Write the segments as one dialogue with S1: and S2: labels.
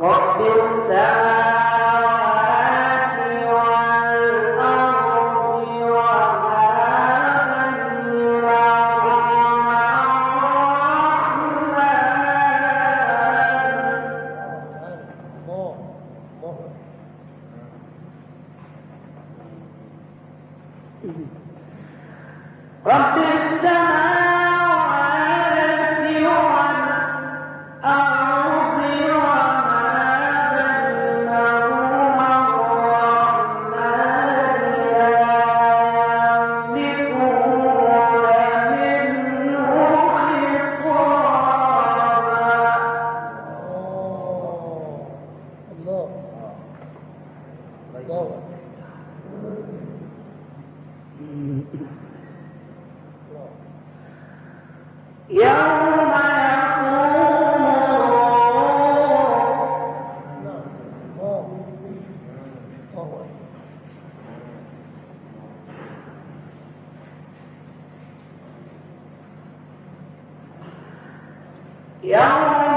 S1: رب السماوات Yeah.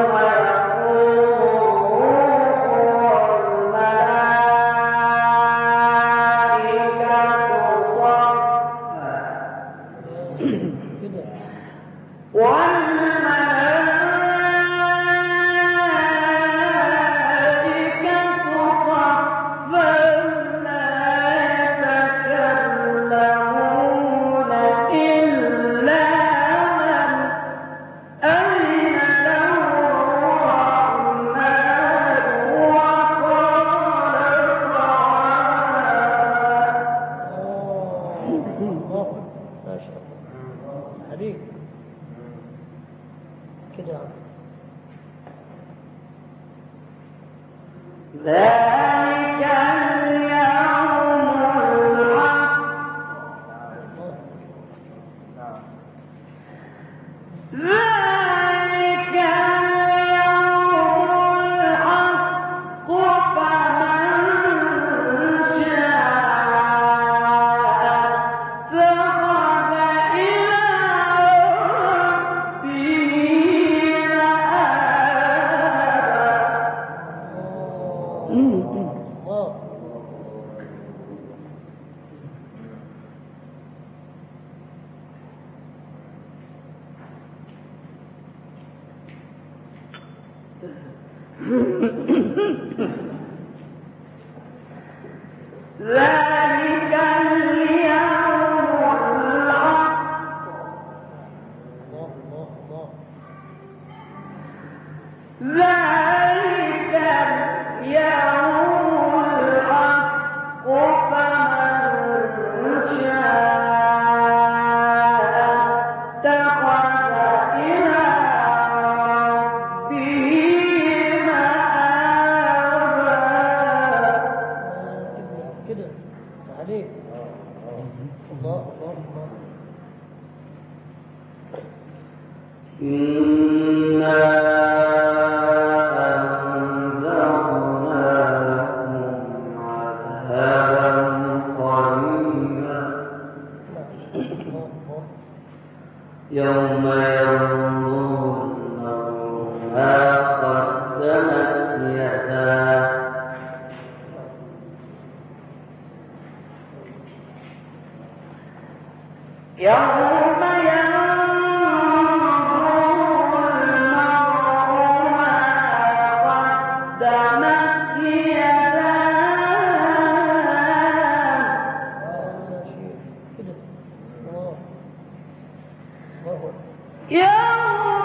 S1: Lord, my لا 用。يوم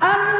S1: I'm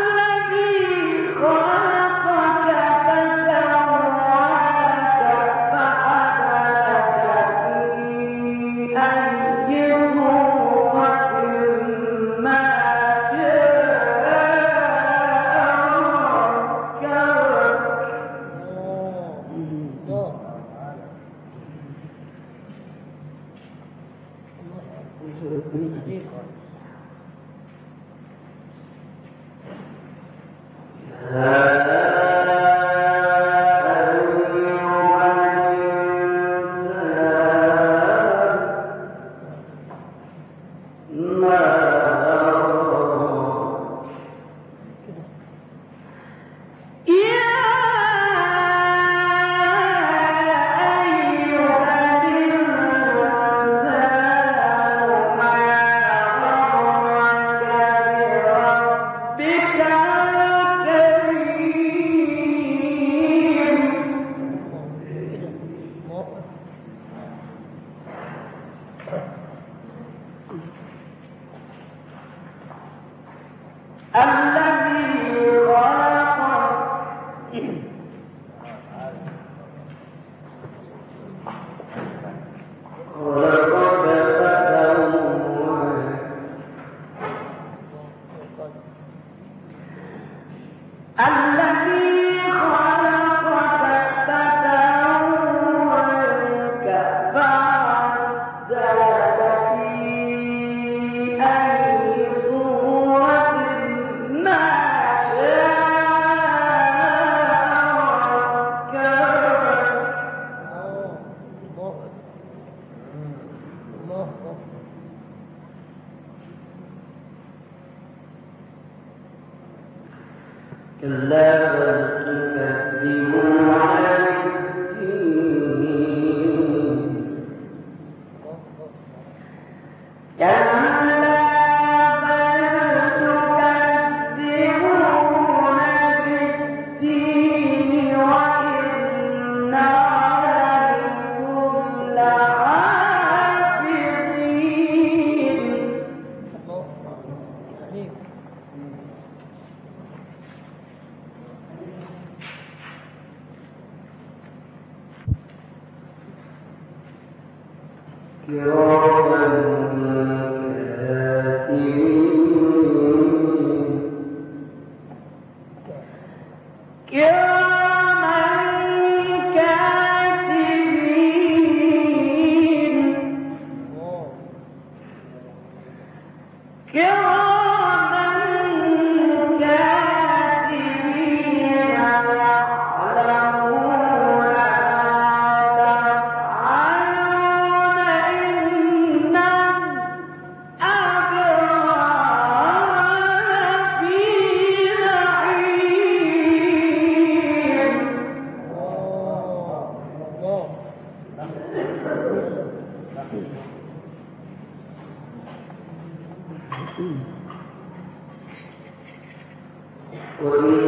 S1: Yeah.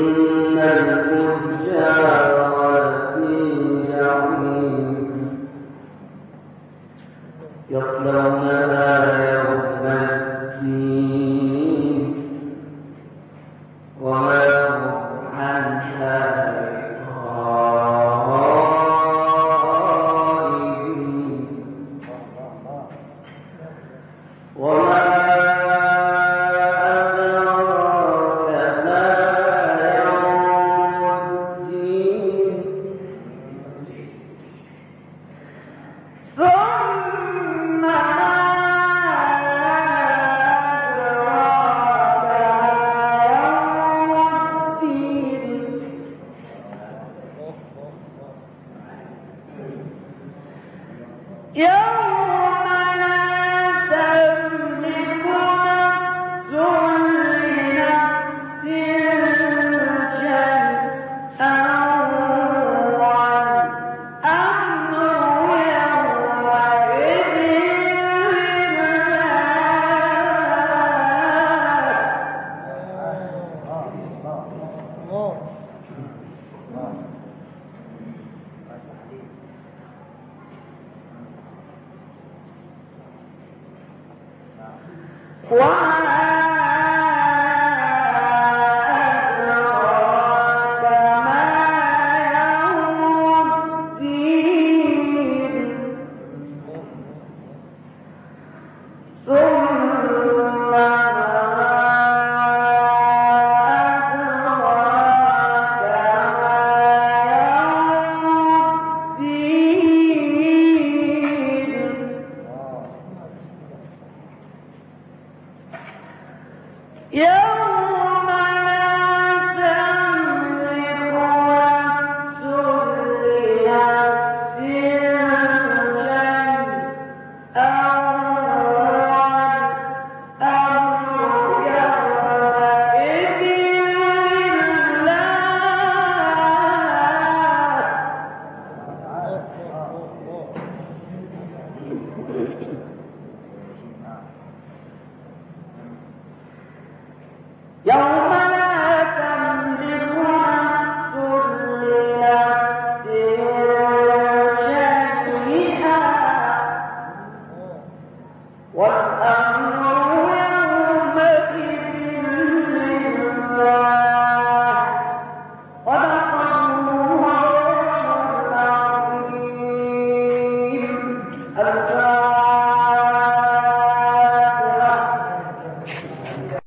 S1: إن الكفر や